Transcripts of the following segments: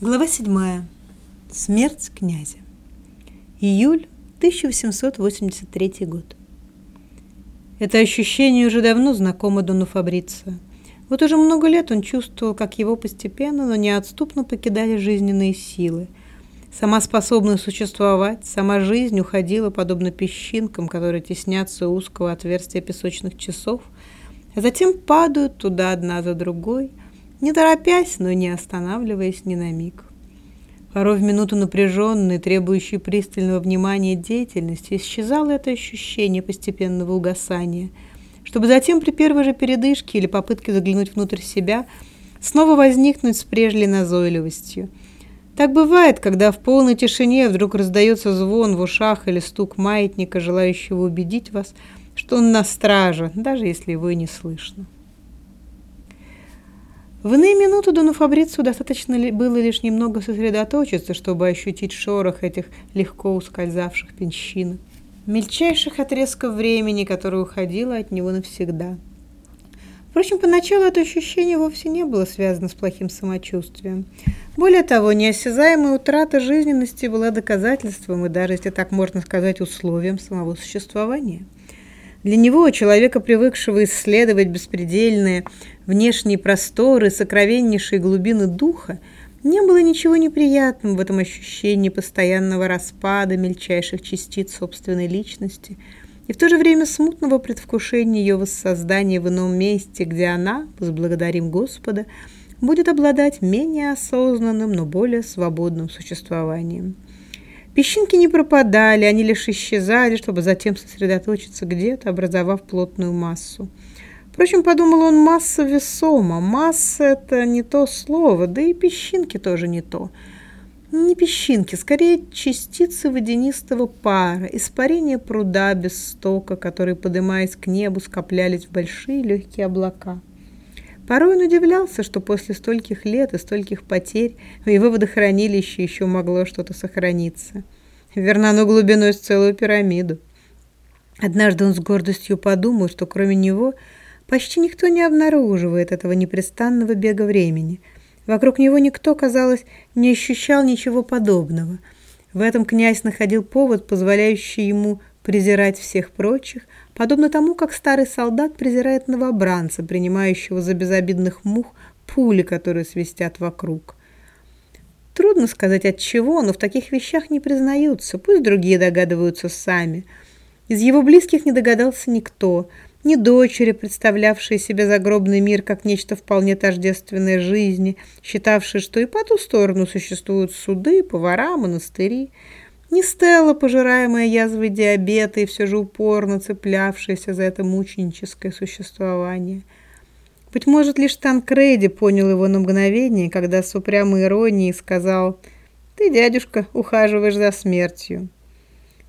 Глава 7. Смерть князя. Июль 1883 год. Это ощущение уже давно знакомо Дону Фабрицио. Вот уже много лет он чувствовал, как его постепенно, но неотступно покидали жизненные силы. Сама способность существовать, сама жизнь уходила подобно песчинкам, которые теснятся у узкого отверстия песочных часов, а затем падают туда одна за другой – не торопясь, но не останавливаясь ни на миг. Порой в минуту напряженной, требующей пристального внимания деятельности, исчезало это ощущение постепенного угасания, чтобы затем при первой же передышке или попытке заглянуть внутрь себя снова возникнуть с прежней назойливостью. Так бывает, когда в полной тишине вдруг раздается звон в ушах или стук маятника, желающего убедить вас, что он на страже, даже если его и не слышно. В иные минуты Дону Фабрицу достаточно было лишь немного сосредоточиться, чтобы ощутить шорох этих легко ускользавших пенщинок, мельчайших отрезков времени, которое уходило от него навсегда. Впрочем, поначалу это ощущение вовсе не было связано с плохим самочувствием. Более того, неосязаемая утрата жизненности была доказательством и даже, если так можно сказать, условием самого существования. Для него, человека, привыкшего исследовать беспредельные внешние просторы, сокровеннейшие глубины духа, не было ничего неприятного в этом ощущении постоянного распада мельчайших частиц собственной личности и в то же время смутного предвкушения ее воссоздания в ином месте, где она, возблагодарим Господа, будет обладать менее осознанным, но более свободным существованием. Песчинки не пропадали, они лишь исчезали, чтобы затем сосредоточиться где-то, образовав плотную массу. Впрочем, подумал он, масса весома. Масса – это не то слово, да и песчинки тоже не то. Не песчинки, скорее частицы водянистого пара, испарение пруда без стока, которые, поднимаясь к небу, скоплялись в большие легкие облака. Порой он удивлялся, что после стольких лет и стольких потерь в его водохранилище еще могло что-то сохраниться. Верно, оно глубиной с целую пирамиду. Однажды он с гордостью подумал, что кроме него почти никто не обнаруживает этого непрестанного бега времени. Вокруг него никто, казалось, не ощущал ничего подобного. В этом князь находил повод, позволяющий ему презирать всех прочих, подобно тому, как старый солдат презирает новобранца, принимающего за безобидных мух пули, которые свистят вокруг. Трудно сказать от чего, но в таких вещах не признаются, пусть другие догадываются сами. Из его близких не догадался никто, ни дочери, представлявшие себе загробный мир как нечто вполне тождественное жизни, считавшие, что и по ту сторону существуют суды, повара, монастыри, не Стелла, пожираемая язвой диабета и все же упорно цеплявшаяся за это мученическое существование. Быть может, лишь Танкреди понял его на мгновение, когда с упрямой иронией сказал «Ты, дядюшка, ухаживаешь за смертью».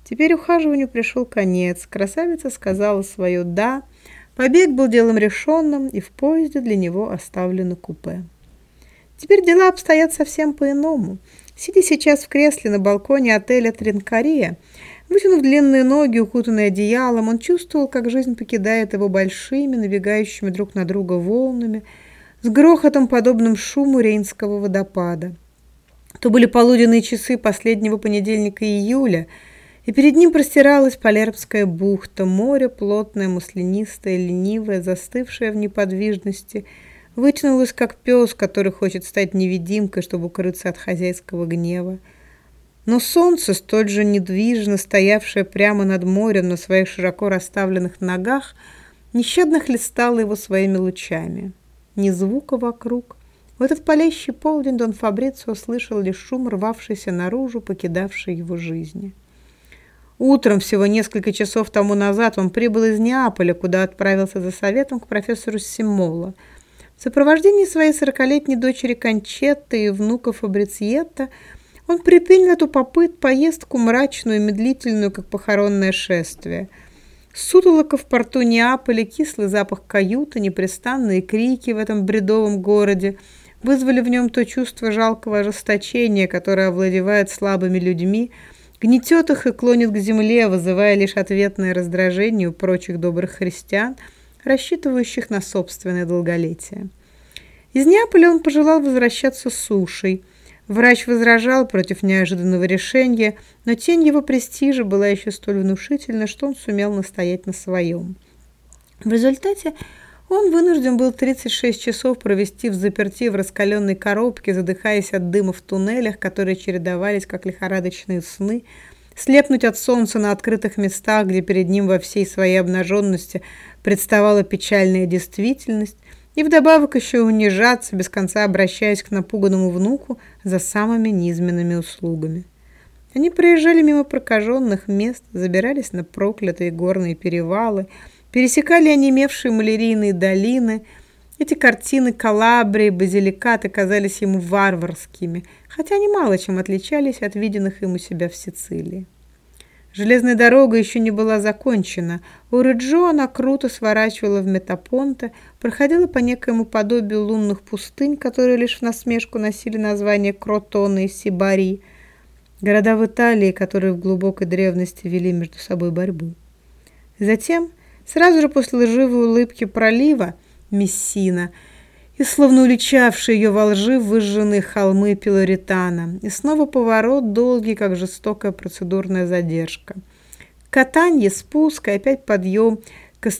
Теперь ухаживанию пришел конец. Красавица сказала свое «да», побег был делом решенным, и в поезде для него оставлено купе. Теперь дела обстоят совсем по-иному – Сидя сейчас в кресле на балконе отеля Тринкария, вытянув длинные ноги, укутанные одеялом, он чувствовал, как жизнь покидает его большими, набегающими друг на друга волнами, с грохотом, подобным шуму Рейнского водопада. То были полуденные часы последнего понедельника июля, и перед ним простиралась Палербская бухта, море плотное, маслянистое, ленивое, застывшее в неподвижности – Вытянулась, как пес, который хочет стать невидимкой, чтобы укрыться от хозяйского гнева. Но солнце, столь же недвижно стоявшее прямо над морем на своих широко расставленных ногах, нещадно хлестало его своими лучами. Ни звука вокруг. В этот палящий полдень Дон Фабрицио слышал лишь шум, рвавшийся наружу, покидавший его жизни. Утром, всего несколько часов тому назад, он прибыл из Неаполя, куда отправился за советом к профессору Симоло – в сопровождении своей сорокалетней дочери Кончетты и внука Фабрициетта он предпринял эту попыт поездку мрачную и медлительную, как похоронное шествие. Сутолока в порту Неаполя, кислый запах каюты, непрестанные крики в этом бредовом городе вызвали в нем то чувство жалкого ожесточения, которое овладевает слабыми людьми, гнетет их и клонит к земле, вызывая лишь ответное раздражение у прочих добрых христиан – рассчитывающих на собственное долголетие. Из Неаполя он пожелал возвращаться с сушей. Врач возражал против неожиданного решения, но тень его престижа была еще столь внушительна, что он сумел настоять на своем. В результате он вынужден был 36 часов провести в заперти в раскаленной коробке, задыхаясь от дыма в туннелях, которые чередовались, как лихорадочные сны, слепнуть от солнца на открытых местах, где перед ним во всей своей обнаженности представала печальная действительность, и вдобавок еще унижаться, без конца обращаясь к напуганному внуку за самыми низменными услугами. Они проезжали мимо прокаженных мест, забирались на проклятые горные перевалы, пересекали онемевшие малярийные долины. Эти картины Калабрии, Базиликаты казались ему варварскими, хотя они мало чем отличались от виденных им у себя в Сицилии. Железная дорога еще не была закончена. У Реджо она круто сворачивала в Метапонте, проходила по некоему подобию лунных пустынь, которые лишь в насмешку носили название Кротона и Сибари, города в Италии, которые в глубокой древности вели между собой борьбу. Затем, сразу же после лживой улыбки пролива Мессина – и словно уличавшие ее во лжи выжженные холмы Пилоритана. И снова поворот, долгий, как жестокая процедурная задержка. Катанье, спуск и опять подъем к.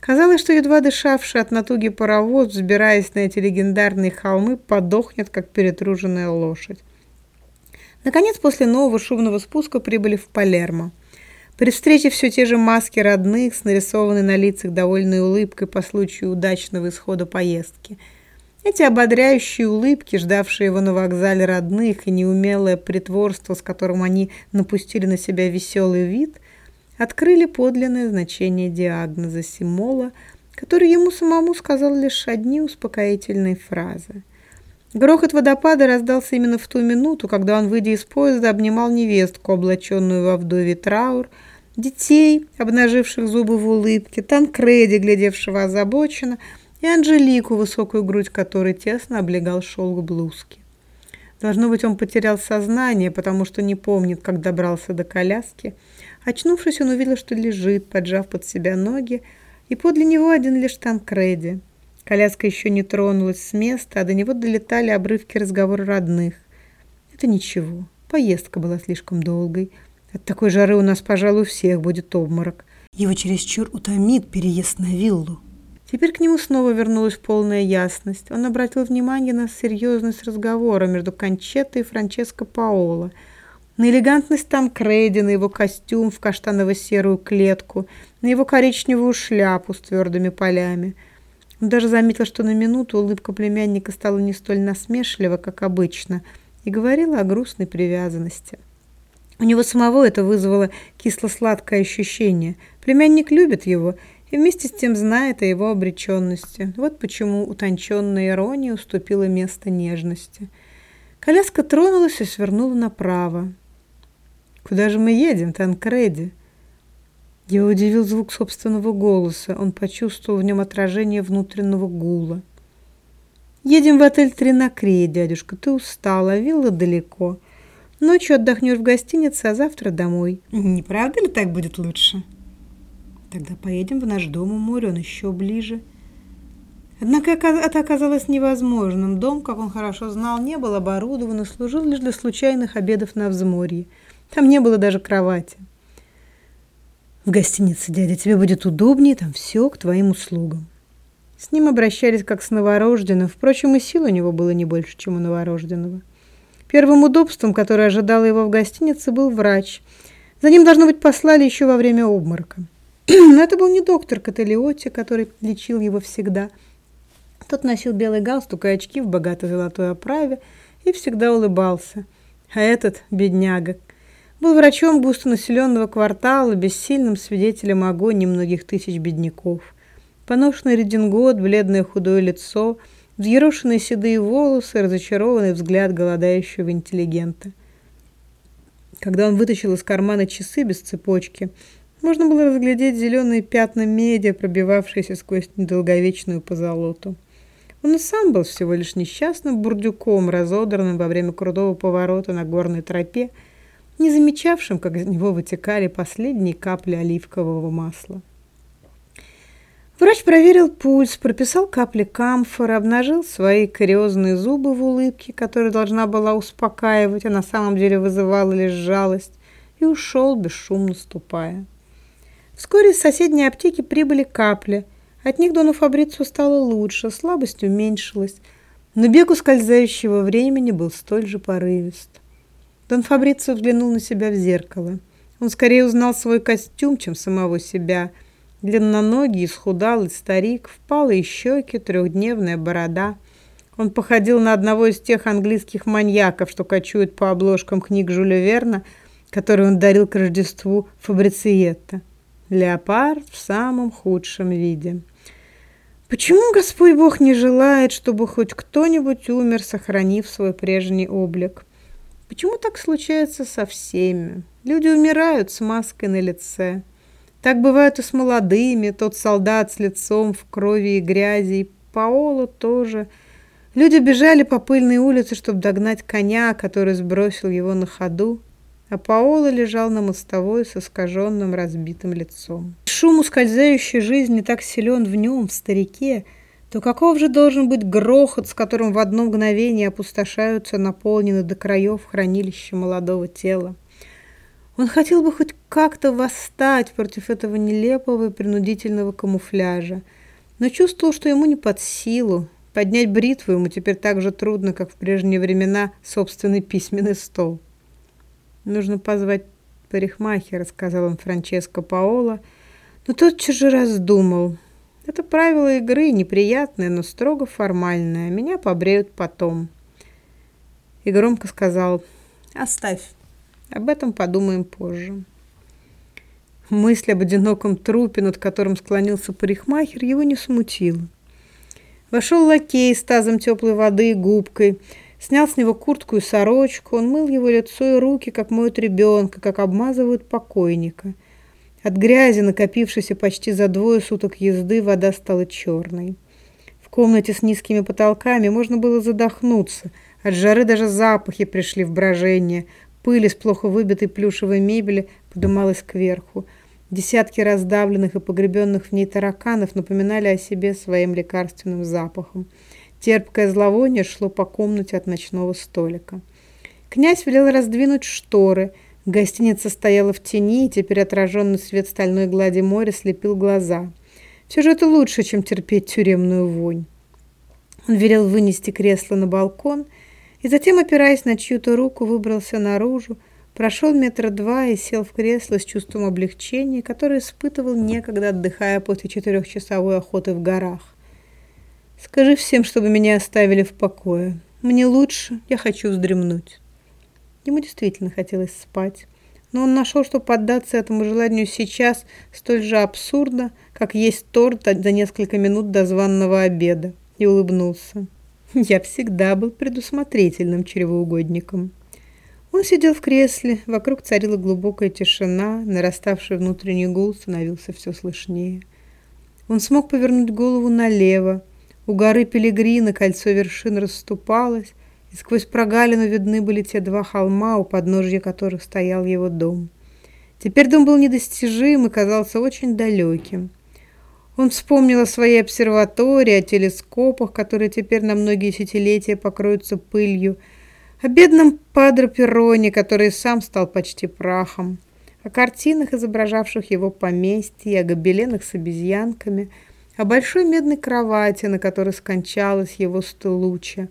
Казалось, что едва дышавший от натуги паровоз, взбираясь на эти легендарные холмы, подохнет, как перетруженная лошадь. Наконец, после нового шумного спуска прибыли в Палермо. При встрече все те же маски родных с нарисованной на лицах довольной улыбкой по случаю удачного исхода поездки. Эти ободряющие улыбки, ждавшие его на вокзале родных, и неумелое притворство, с которым они напустили на себя веселый вид, открыли подлинное значение диагноза Симола, который ему самому сказал лишь одни успокоительные фразы. Грохот водопада раздался именно в ту минуту, когда он, выйдя из поезда, обнимал невестку, облаченную во вдове траур, детей, обнаживших зубы в улыбке, Танкреди, глядевшего озабоченно, и Анжелику, высокую грудь которой тесно облегал шелк блузки. Должно быть, он потерял сознание, потому что не помнит, как добрался до коляски. Очнувшись, он увидел, что лежит, поджав под себя ноги, и подле него один лишь Танкреди. Коляска еще не тронулась с места, а до него долетали обрывки разговора родных. Это ничего, поездка была слишком долгой. От такой жары у нас, пожалуй, всех будет обморок. Его чересчур утомит переезд на виллу. Теперь к нему снова вернулась полная ясность. Он обратил внимание на серьезность разговора между Кончеттой и Франческо Паоло, на элегантность Танкреди, на его костюм в каштаново-серую клетку, на его коричневую шляпу с твердыми полями. Он даже заметил, что на минуту улыбка племянника стала не столь насмешлива, как обычно, и говорила о грустной привязанности. У него самого это вызвало кисло-сладкое ощущение. Племянник любит его и вместе с тем знает о его обреченности. Вот почему утонченная ирония уступила место нежности. Коляска тронулась и свернула направо. «Куда же мы едем, Танкреди?» Его удивил звук собственного голоса. Он почувствовал в нем отражение внутреннего гула. «Едем в отель Тринакрия, дядюшка. Ты устал, а вилла далеко. Ночью отдохнешь в гостинице, а завтра домой. Не правда ли так будет лучше? Тогда поедем в наш дом у моря, он еще ближе. Однако это оказалось невозможным. Дом, как он хорошо знал, не был оборудован и служил лишь для случайных обедов на взморье. Там не было даже кровати. В гостинице, дядя, тебе будет удобнее, там все к твоим услугам. С ним обращались как с новорожденным, впрочем, и сил у него было не больше, чем у новорожденного. Первым удобством, которое ожидало его в гостинице, был врач. За ним, должно быть, послали еще во время обморока. Но это был не доктор Каталиотти, который лечил его всегда. Тот носил белый галстук и очки в богатой золотой оправе и всегда улыбался. А этот, бедняга, был врачом густонаселенного квартала, бессильным свидетелем агонии многих тысяч бедняков. Поношенный редингот, бледное худое лицо – взъерошенные седые волосы, разочарованный взгляд голодающего интеллигента. Когда он вытащил из кармана часы без цепочки, можно было разглядеть зеленые пятна меди, пробивавшиеся сквозь недолговечную позолоту. Он и сам был всего лишь несчастным бурдюком, разодранным во время крутого поворота на горной тропе, не замечавшим, как из него вытекали последние капли оливкового масла. Врач проверил пульс, прописал капли камфоры, обнажил свои кариозные зубы в улыбке, которая должна была успокаивать, а на самом деле вызывала лишь жалость, и ушел, бесшумно ступая. Вскоре из соседней аптеки прибыли капли. От них Дону Фабрицу стало лучше, слабость уменьшилась, но бег ускользающего времени был столь же порывист. Дон Фабрицио взглянул на себя в зеркало. Он скорее узнал свой костюм, чем самого себя – Длинноногий, исхудалый старик, впалые щеки, трехдневная борода. Он походил на одного из тех английских маньяков, что кочуют по обложкам книг Жюля Верна, которые он дарил к Рождеству Фабрициетто. Леопард в самом худшем виде. Почему Господь Бог не желает, чтобы хоть кто-нибудь умер, сохранив свой прежний облик? Почему так случается со всеми? Люди умирают с маской на лице. Так бывает и с молодыми, тот солдат с лицом в крови и грязи, и Паоло тоже. Люди бежали по пыльной улице, чтобы догнать коня, который сбросил его на ходу, а Паоло лежал на мостовой с искаженным разбитым лицом. Шум ускользающей жизни так силен в нем, в старике, то каков же должен быть грохот, с которым в одно мгновение опустошаются наполнены до краев хранилища молодого тела? Он хотел бы хоть как-то восстать против этого нелепого и принудительного камуфляжа, но чувствовал, что ему не под силу. Поднять бритву ему теперь так же трудно, как в прежние времена собственный письменный стол. «Нужно позвать парикмахера», — сказал он Франческо Паоло, но тотчас же раздумал. «Это правило игры, неприятное, но строго формальное. Меня побреют потом». И громко сказал «Оставь». Об этом подумаем позже. Мысль об одиноком трупе, над которым склонился парикмахер, его не смутила. Вошел лакей с тазом теплой воды и губкой, снял с него куртку и сорочку, он мыл его лицо и руки, как моют ребенка, как обмазывают покойника. От грязи, накопившейся почти за двое суток езды, вода стала черной. В комнате с низкими потолками можно было задохнуться. От жары даже запахи пришли в брожение. Пыль из плохо выбитой плюшевой мебели подымалась кверху. Десятки раздавленных и погребенных в ней тараканов напоминали о себе своим лекарственным запахом. Терпкое зловоние шло по комнате от ночного столика. Князь велел раздвинуть шторы. Гостиница стояла в тени, и теперь отраженный свет стальной глади моря слепил глаза. Все же это лучше, чем терпеть тюремную вонь. Он велел вынести кресло на балкон и затем, опираясь на чью-то руку, выбрался наружу, прошел метра два и сел в кресло с чувством облегчения, которое испытывал некогда, отдыхая после четырехчасовой охоты в горах. «Скажи всем, чтобы меня оставили в покое. Мне лучше, я хочу вздремнуть». Ему действительно хотелось спать, но он нашел, что поддаться этому желанию сейчас столь же абсурдно, как есть торт за несколько минут до званного обеда, и улыбнулся. Я всегда был предусмотрительным чревоугодником. Он сидел в кресле, вокруг царила глубокая тишина, нараставший внутренний гул становился все слышнее. Он смог повернуть голову налево. У горы Пелегрина кольцо вершин расступалось, и сквозь прогалину видны были те два холма, у подножья которых стоял его дом. Теперь дом был недостижим и казался очень далеким. Он вспомнил о своей обсерватории, о телескопах, которые теперь на многие десятилетия покроются пылью, о бедном Падре Перроне, который сам стал почти прахом, о картинах, изображавших его поместье, о гобеленах с обезьянками, о большой медной кровати, на которой скончалась его стылуча,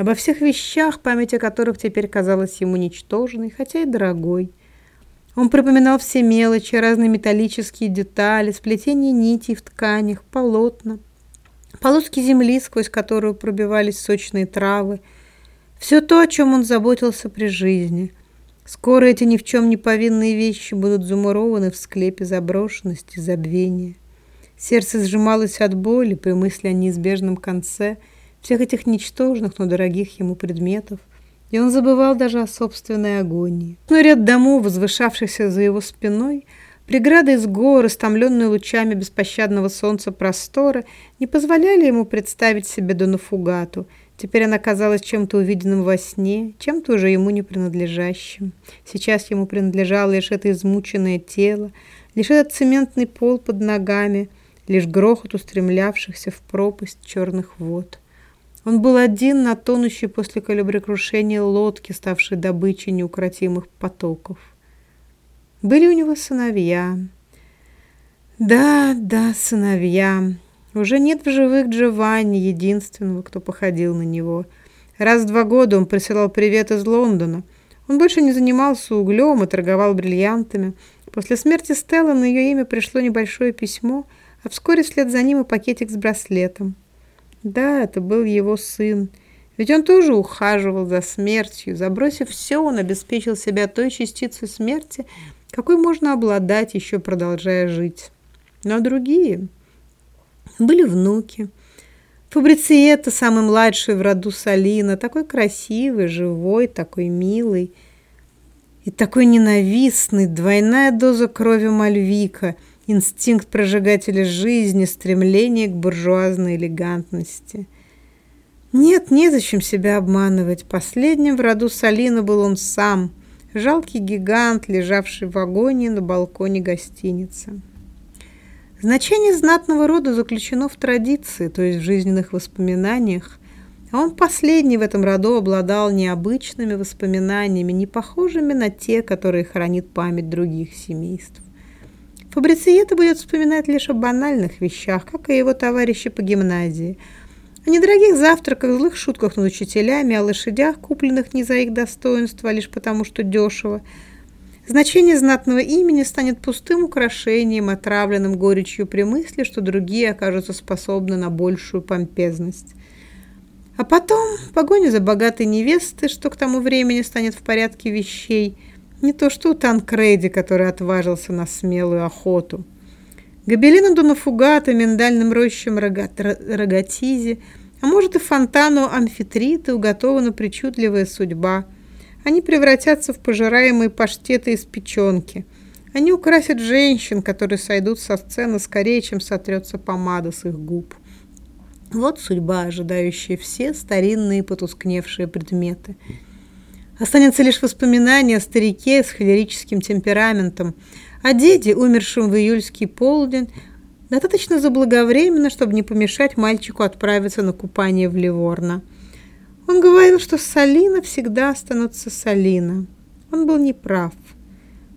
обо всех вещах, память о которых теперь казалась ему ничтожной, хотя и дорогой. Он припоминал все мелочи, разные металлические детали, сплетение нитей в тканях, полотна, полоски земли, сквозь которую пробивались сочные травы. Все то, о чем он заботился при жизни. Скоро эти ни в чем не повинные вещи будут замурованы в склепе заброшенности, забвения. Сердце сжималось от боли при мысли о неизбежном конце всех этих ничтожных, но дорогих ему предметов и он забывал даже о собственной агонии. Но ряд домов, возвышавшихся за его спиной, преграды из гор, истомленные лучами беспощадного солнца простора, не позволяли ему представить себе Донафугату. Теперь она казалась чем-то увиденным во сне, чем-то уже ему не принадлежащим. Сейчас ему принадлежало лишь это измученное тело, лишь этот цементный пол под ногами, лишь грохот устремлявшихся в пропасть черных вод. Он был один на тонущей после кораблекрушения лодке, ставшей добычей неукротимых потоков. Были у него сыновья. Да, да, сыновья. Уже нет в живых Джованни, единственного, кто походил на него. Раз в два года он присылал привет из Лондона. Он больше не занимался углем и торговал бриллиантами. После смерти Стеллы на ее имя пришло небольшое письмо, а вскоре вслед за ним и пакетик с браслетом. Да, это был его сын. Ведь он тоже ухаживал за смертью. Забросив все, он обеспечил себя той частицей смерти, какой можно обладать, еще продолжая жить. Но другие... Были внуки. Фабрициетта, самый младший в роду Салина, такой красивый, живой, такой милый и такой ненавистный, двойная доза крови Мальвика — инстинкт прожигателя жизни, стремление к буржуазной элегантности. Нет, незачем себя обманывать. Последним в роду Салина был он сам, жалкий гигант, лежавший в вагоне на балконе гостиницы. Значение знатного рода заключено в традиции, то есть в жизненных воспоминаниях, а он последний в этом роду обладал необычными воспоминаниями, не похожими на те, которые хранит память других семейств. Фабрициета будет вспоминать лишь о банальных вещах, как и его товарищи по гимназии. О недорогих завтраках, злых шутках над учителями, о лошадях, купленных не за их достоинство, а лишь потому, что дешево. Значение знатного имени станет пустым украшением, отравленным горечью при мысли, что другие окажутся способны на большую помпезность. А потом погоня за богатой невестой, что к тому времени станет в порядке вещей – не то что у Танкреди, который отважился на смелую охоту. Гобелину Дунафугата, миндальным рощам Рогатизе, а может и фонтану амфитрита уготована причудливая судьба. Они превратятся в пожираемые паштеты из печенки. Они украсят женщин, которые сойдут со сцены скорее, чем сотрется помада с их губ. Вот судьба, ожидающая все старинные потускневшие предметы – Останется лишь воспоминание о старике с холерическим темпераментом, о деде, умершем в июльский полдень, достаточно заблаговременно, чтобы не помешать мальчику отправиться на купание в Ливорно. Он говорил, что Салина всегда останутся Салина. Он был неправ.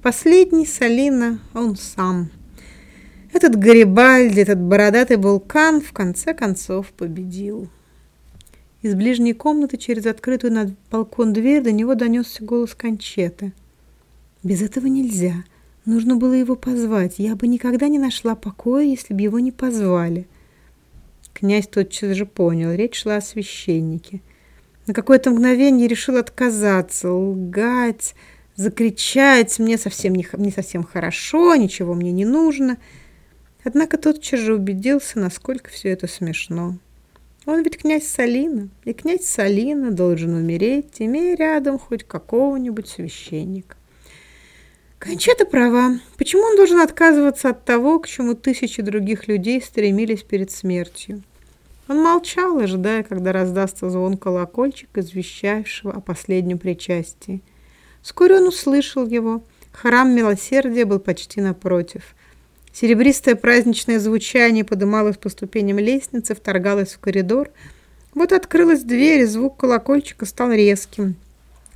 Последний Салина он сам. Этот Гарибальди, этот бородатый вулкан в конце концов победил. Из ближней комнаты через открытую над балкон дверь до него донесся голос Кончеты. «Без этого нельзя. Нужно было его позвать. Я бы никогда не нашла покоя, если бы его не позвали». Князь тотчас же понял. Речь шла о священнике. На какое-то мгновение решил отказаться, лгать, закричать «мне совсем не, не совсем хорошо, ничего мне не нужно». Однако тотчас же убедился, насколько все это смешно. Он ведь князь Салина, и князь Салина должен умереть, имея рядом хоть какого-нибудь священника. Кончета права. Почему он должен отказываться от того, к чему тысячи других людей стремились перед смертью? Он молчал, ожидая, когда раздастся звон колокольчик, извещавшего о последнем причастии. Вскоре он услышал его. Храм милосердия был почти напротив – Серебристое праздничное звучание подымалось по ступеням лестницы, вторгалось в коридор. Вот открылась дверь, и звук колокольчика стал резким.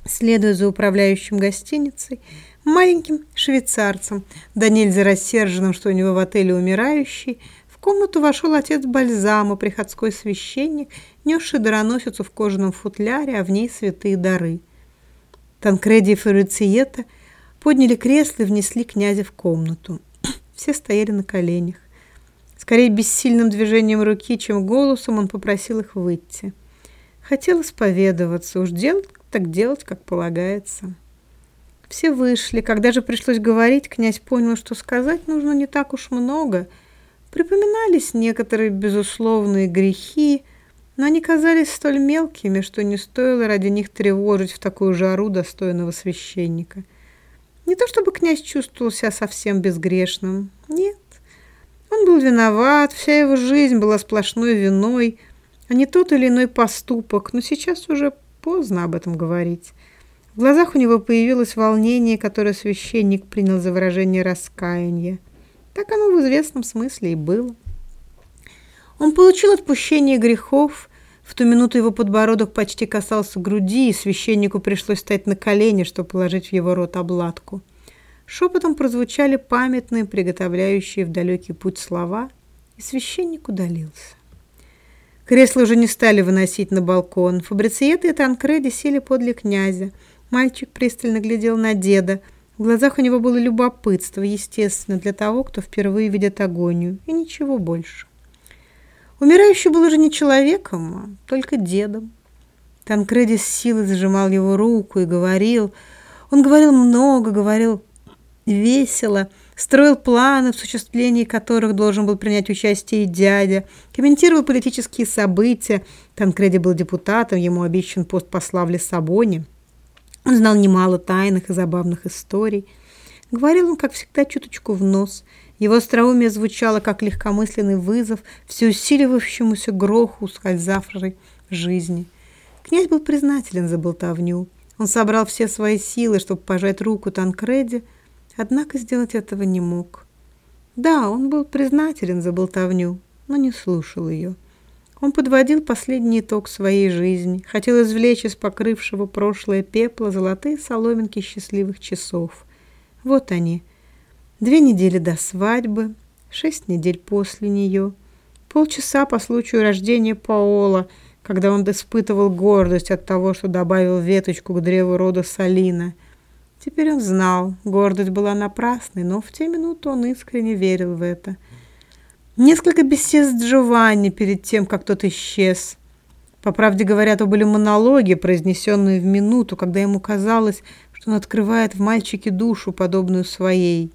Следуя за управляющим гостиницей, маленьким швейцарцем, да нельзя рассерженным, что у него в отеле умирающий, в комнату вошел отец Бальзама, приходской священник, несший дароносицу в кожаном футляре, а в ней святые дары. Танкреди и Феруциета подняли кресло и внесли князя в комнату. Все стояли на коленях. Скорее бессильным движением руки, чем голосом, он попросил их выйти. Хотел исповедоваться, уж делать, так делать, как полагается. Все вышли. Когда же пришлось говорить, князь понял, что сказать нужно не так уж много. Припоминались некоторые безусловные грехи, но они казались столь мелкими, что не стоило ради них тревожить в такую жару достойного священника – не то чтобы князь чувствовал себя совсем безгрешным. Нет. Он был виноват, вся его жизнь была сплошной виной, а не тот или иной поступок, но сейчас уже поздно об этом говорить. В глазах у него появилось волнение, которое священник принял за выражение раскаяния. Так оно в известном смысле и было. Он получил отпущение грехов. В ту минуту его подбородок почти касался груди, и священнику пришлось встать на колени, чтобы положить в его рот обладку. Шепотом прозвучали памятные, приготовляющие в далекий путь слова, и священник удалился. Кресла уже не стали выносить на балкон. Фабрициеты и Танкреди сели подле князя. Мальчик пристально глядел на деда. В глазах у него было любопытство, естественно, для того, кто впервые видит агонию, и ничего больше. Умирающий был уже не человеком, а только дедом. Танкреди с силой зажимал его руку и говорил. Он говорил много, говорил весело, строил планы, в осуществлении которых должен был принять участие и дядя, комментировал политические события. Танкреди был депутатом, ему обещан пост посла в Лиссабоне. Он знал немало тайных и забавных историй. Говорил он, как всегда, чуточку в нос. Его остроумие звучало, как легкомысленный вызов все усиливающемуся гроху скользавшей жизни. Князь был признателен за болтовню. Он собрал все свои силы, чтобы пожать руку Танкреди, однако сделать этого не мог. Да, он был признателен за болтовню, но не слушал ее. Он подводил последний итог своей жизни, хотел извлечь из покрывшего прошлое пепла золотые соломинки счастливых часов. Вот они. Две недели до свадьбы, шесть недель после нее, полчаса по случаю рождения Паола, когда он испытывал гордость от того, что добавил веточку к древу рода Салина. Теперь он знал, гордость была напрасной, но в те минуты он искренне верил в это – Несколько бесед с Джованни перед тем, как тот исчез. По правде говоря, то были монологи, произнесенные в минуту, когда ему казалось, что он открывает в мальчике душу, подобную своей.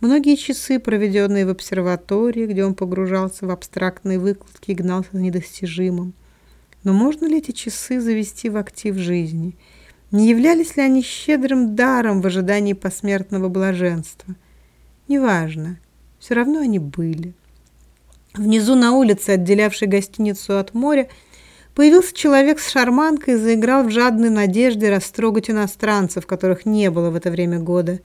Многие часы, проведенные в обсерватории, где он погружался в абстрактные выкладки и гнался за недостижимым. Но можно ли эти часы завести в актив жизни? Не являлись ли они щедрым даром в ожидании посмертного блаженства? Неважно, все равно они были. Внизу на улице, отделявшей гостиницу от моря, появился человек с шарманкой и заиграл в жадной надежде растрогать иностранцев, которых не было в это время года.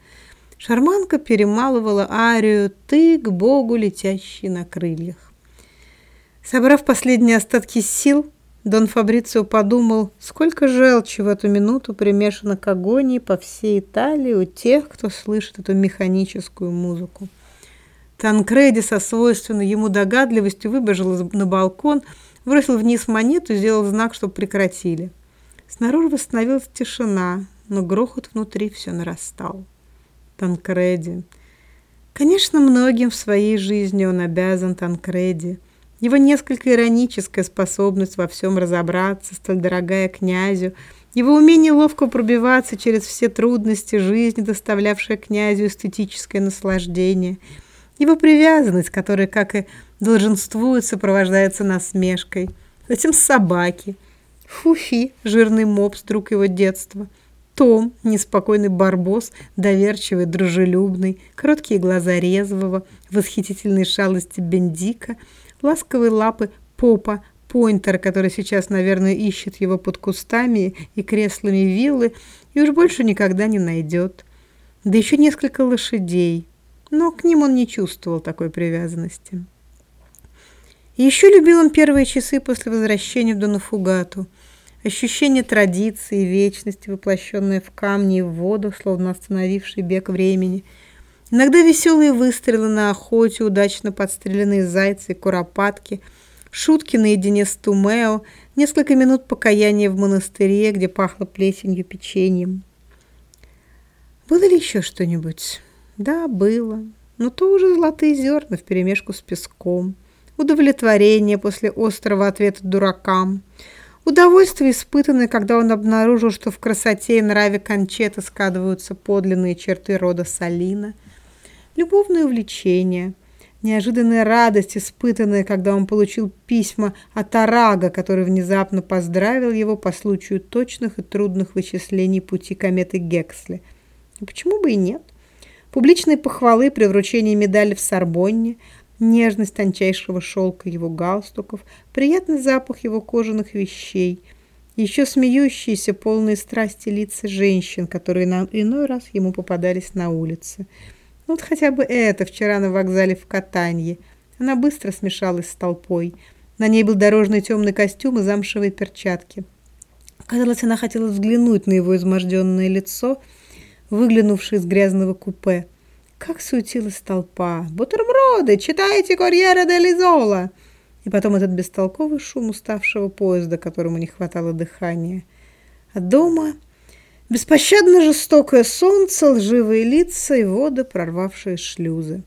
Шарманка перемалывала арию «Ты к Богу, летящий на крыльях». Собрав последние остатки сил, Дон Фабрицио подумал, сколько желчи в эту минуту примешано к агонии по всей Италии у тех, кто слышит эту механическую музыку. Танкреди со свойственной ему догадливостью выбежал на балкон, бросил вниз монету и сделал знак, чтобы прекратили. Снаружи восстановилась тишина, но грохот внутри все нарастал. Танкреди. Конечно, многим в своей жизни он обязан Танкреди. Его несколько ироническая способность во всем разобраться, столь дорогая князю, его умение ловко пробиваться через все трудности жизни, доставлявшее князю эстетическое наслаждение – его привязанность, которая, как и долженствует, сопровождается насмешкой. Затем собаки. Фуфи, жирный мопс, друг его детства. Том, неспокойный барбос, доверчивый, дружелюбный, короткие глаза резвого, восхитительные шалости Бендика, ласковые лапы Попа, Пойнтера, который сейчас, наверное, ищет его под кустами и креслами виллы и уж больше никогда не найдет. Да еще несколько лошадей, но к ним он не чувствовал такой привязанности. Еще любил он первые часы после возвращения в Донафугату. Ощущение традиции, вечности, воплощенное в камни и в воду, словно остановивший бег времени. Иногда веселые выстрелы на охоте, удачно подстреленные зайцы и куропатки, шутки наедине с Тумео, несколько минут покаяния в монастыре, где пахло плесенью печеньем. Было ли еще что-нибудь? Да, было. Но то уже золотые зерна вперемешку с песком. Удовлетворение после острого ответа дуракам. Удовольствие, испытанное, когда он обнаружил, что в красоте и нраве Кончета складываются подлинные черты рода Салина. Любовное увлечение. Неожиданная радость, испытанная, когда он получил письма от Арага, который внезапно поздравил его по случаю точных и трудных вычислений пути кометы Гексли. Почему бы и нет? Публичные похвалы при вручении медали в Сорбонне, нежность тончайшего шелка его галстуков, приятный запах его кожаных вещей, еще смеющиеся, полные страсти лица женщин, которые на иной раз ему попадались на улице. Ну, вот хотя бы это вчера на вокзале в Катанье. Она быстро смешалась с толпой. На ней был дорожный темный костюм и замшевые перчатки. Казалось, она хотела взглянуть на его изможденное лицо, выглянувшее из грязного купе. Как суетилась толпа. «Бутерброды! Читайте Корьера де Лизола!» И потом этот бестолковый шум уставшего поезда, которому не хватало дыхания. А дома беспощадно жестокое солнце, лживые лица и воды, прорвавшие шлюзы.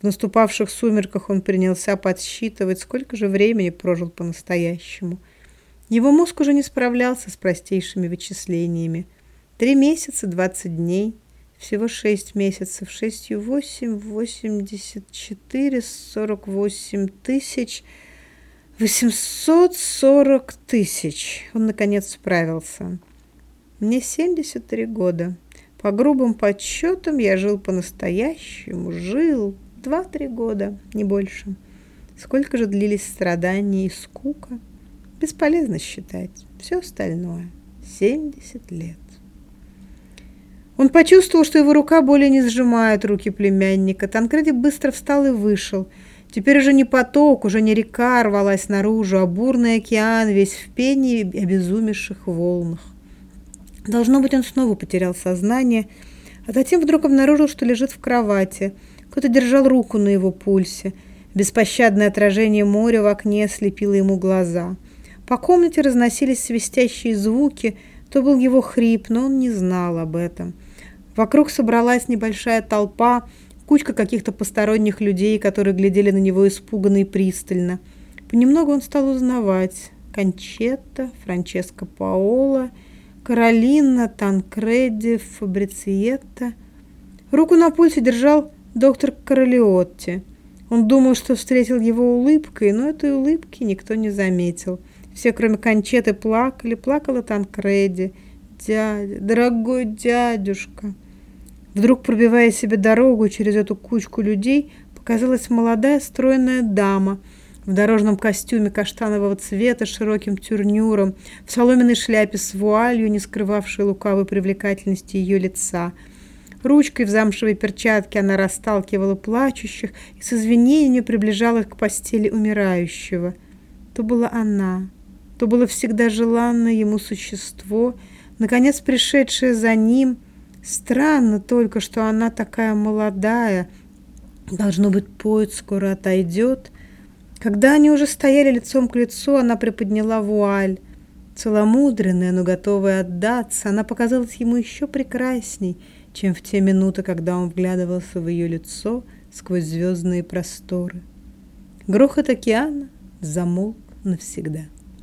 В наступавших сумерках он принялся подсчитывать, сколько же времени прожил по-настоящему. Его мозг уже не справлялся с простейшими вычислениями. Три месяца, двадцать дней, всего шесть месяцев, шестью восемь, восемьдесят четыре, сорок восемь тысяч, восемьсот сорок тысяч. Он, наконец, справился. Мне семьдесят три года. По грубым подсчетам я жил по-настоящему, жил, Два-три года, не больше. Сколько же длились страдания и скука? Бесполезно считать. Все остальное. 70 лет. Он почувствовал, что его рука более не сжимает руки племянника. Танкреди быстро встал и вышел. Теперь уже не поток, уже не река рвалась наружу, а бурный океан, весь в пении обезумевших волнах. Должно быть, он снова потерял сознание, а затем вдруг обнаружил, что лежит в кровати – кто-то держал руку на его пульсе. Беспощадное отражение моря в окне слепило ему глаза. По комнате разносились свистящие звуки. То был его хрип, но он не знал об этом. Вокруг собралась небольшая толпа, кучка каких-то посторонних людей, которые глядели на него испуганно и пристально. Понемногу он стал узнавать. Кончетта, Франческо Паоло, Каролина, Танкреди, Фабрициетта. Руку на пульсе держал доктор Королиотти. Он думал, что встретил его улыбкой, но этой улыбки никто не заметил. Все, кроме Кончеты, плакали. Плакала Танкреди. «Дядя, дорогой дядюшка!» Вдруг, пробивая себе дорогу через эту кучку людей, показалась молодая стройная дама в дорожном костюме каштанового цвета с широким тюрнюром, в соломенной шляпе с вуалью, не скрывавшей лукавой привлекательности ее лица – Ручкой в замшевой перчатке она расталкивала плачущих и с извинением приближалась к постели умирающего. То была она, то было всегда желанное ему существо, наконец пришедшее за ним. Странно только, что она такая молодая. Должно быть, поезд скоро отойдет. Когда они уже стояли лицом к лицу, она приподняла вуаль. Целомудренная, но готовая отдаться, она показалась ему еще прекрасней — чем в те минуты, когда он вглядывался в ее лицо сквозь звездные просторы. Грохот океана замолк навсегда.